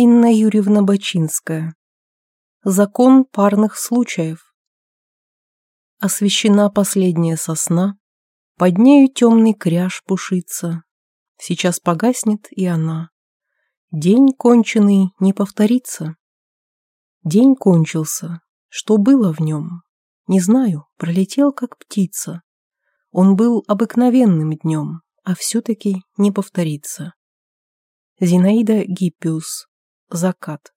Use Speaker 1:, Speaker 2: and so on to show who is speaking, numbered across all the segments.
Speaker 1: Инна Юрьевна Бачинская. Закон парных случаев. Освещена последняя сосна, под нею темный кряж пушится. Сейчас погаснет и она. День конченый не повторится. День кончился. Что было в нем? Не знаю, пролетел как птица. Он был обыкновенным днем, а все-таки не повторится. Зинаида Гиппиус. Закат.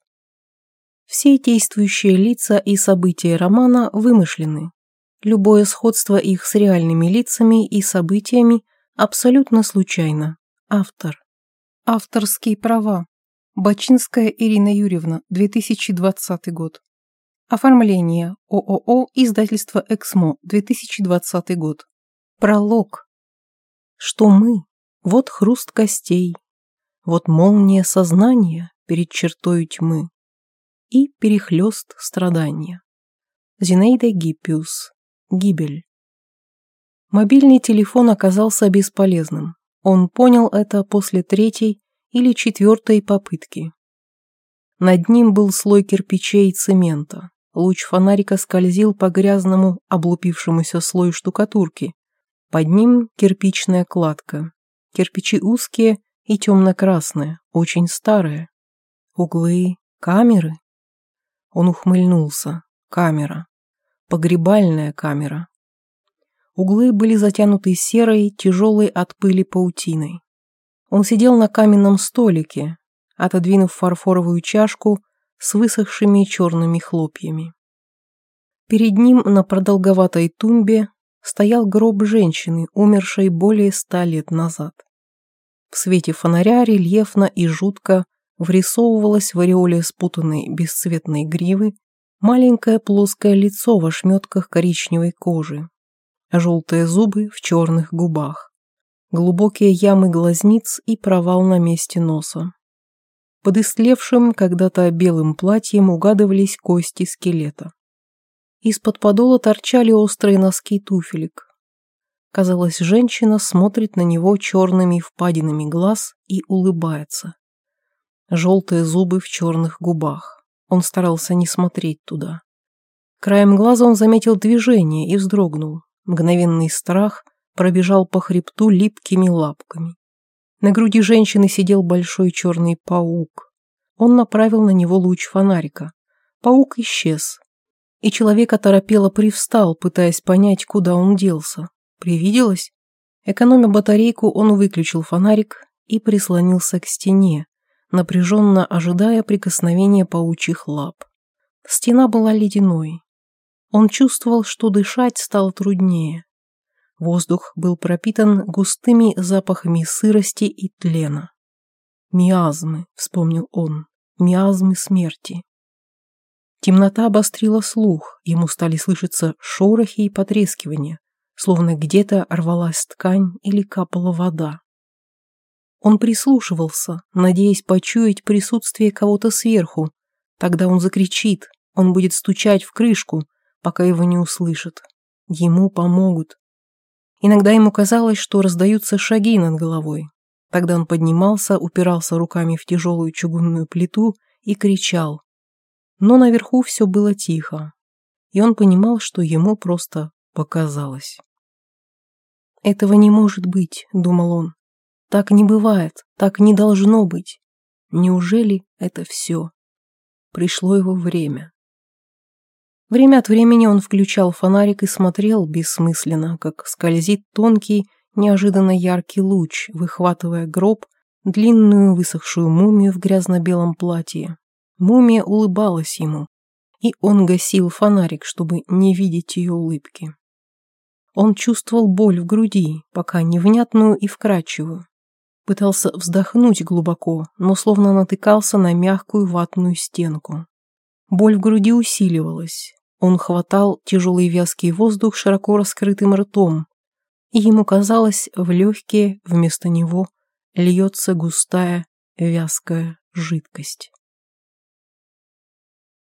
Speaker 1: Все действующие лица и события романа вымышлены. Любое сходство их с реальными лицами и событиями абсолютно случайно. Автор. Авторские права. Бачинская Ирина Юрьевна, 2020 год. Оформление. ООО «Издательство Эксмо», 2020 год. Пролог. Что мы? Вот хруст костей. Вот молния сознания перед чертой тьмы. И перехлёст страдания. Зинаида Гиппиус. Гибель. Мобильный телефон оказался бесполезным. Он понял это после третьей или четвертой попытки. Над ним был слой кирпичей и цемента. Луч фонарика скользил по грязному, облупившемуся слою штукатурки. Под ним кирпичная кладка. Кирпичи узкие и темно-красные, очень старые. Углы, камеры. Он ухмыльнулся. Камера. Погребальная камера. Углы были затянуты серой, тяжелой от пыли паутиной. Он сидел на каменном столике, отодвинув фарфоровую чашку с высохшими черными хлопьями. Перед ним на продолговатой тумбе стоял гроб женщины, умершей более ста лет назад. В свете фонаря рельефно и жутко врисовывалось в ореоле спутанной бесцветной гривы маленькое плоское лицо в ошметках коричневой кожи, желтые зубы в черных губах, глубокие ямы глазниц и провал на месте носа. Под истлевшим когда-то белым платьем угадывались кости скелета. Из-под подола торчали острые носки туфелек. Казалось, женщина смотрит на него черными впадинами глаз и улыбается. Желтые зубы в черных губах. Он старался не смотреть туда. Краем глаза он заметил движение и вздрогнул. Мгновенный страх пробежал по хребту липкими лапками. На груди женщины сидел большой черный паук. Он направил на него луч фонарика. Паук исчез, и человек оторопело привстал, пытаясь понять, куда он делся. Привиделось? Экономя батарейку, он выключил фонарик и прислонился к стене, напряженно ожидая прикосновения паучьих лап. Стена была ледяной. Он чувствовал, что дышать стало труднее. Воздух был пропитан густыми запахами сырости и тлена. «Миазмы», — вспомнил он, — «миазмы смерти». Темнота обострила слух, ему стали слышаться шорохи и потрескивания, словно где-то рвалась ткань или капала вода. Он прислушивался, надеясь почуять присутствие кого-то сверху. Тогда он закричит, он будет стучать в крышку, пока его не услышат. Ему помогут. Иногда ему казалось, что раздаются шаги над головой. Тогда он поднимался, упирался руками в тяжелую чугунную плиту и кричал. Но наверху все было тихо, и он понимал, что ему просто показалось. «Этого не может быть», — думал он. «Так не бывает, так не должно быть. Неужели это все?» Пришло его время. Время от времени он включал фонарик и смотрел бессмысленно, как скользит тонкий, неожиданно яркий луч, выхватывая гроб, длинную высохшую мумию в грязно-белом платье. Мумия улыбалась ему, и он гасил фонарик, чтобы не видеть ее улыбки. Он чувствовал боль в груди, пока невнятную и вкрадчивую. Пытался вздохнуть глубоко, но словно натыкался на мягкую ватную стенку. Боль в груди усиливалась. Он хватал тяжелый вязкий воздух широко раскрытым ртом, и ему казалось, в легкие вместо него льется густая вязкая жидкость.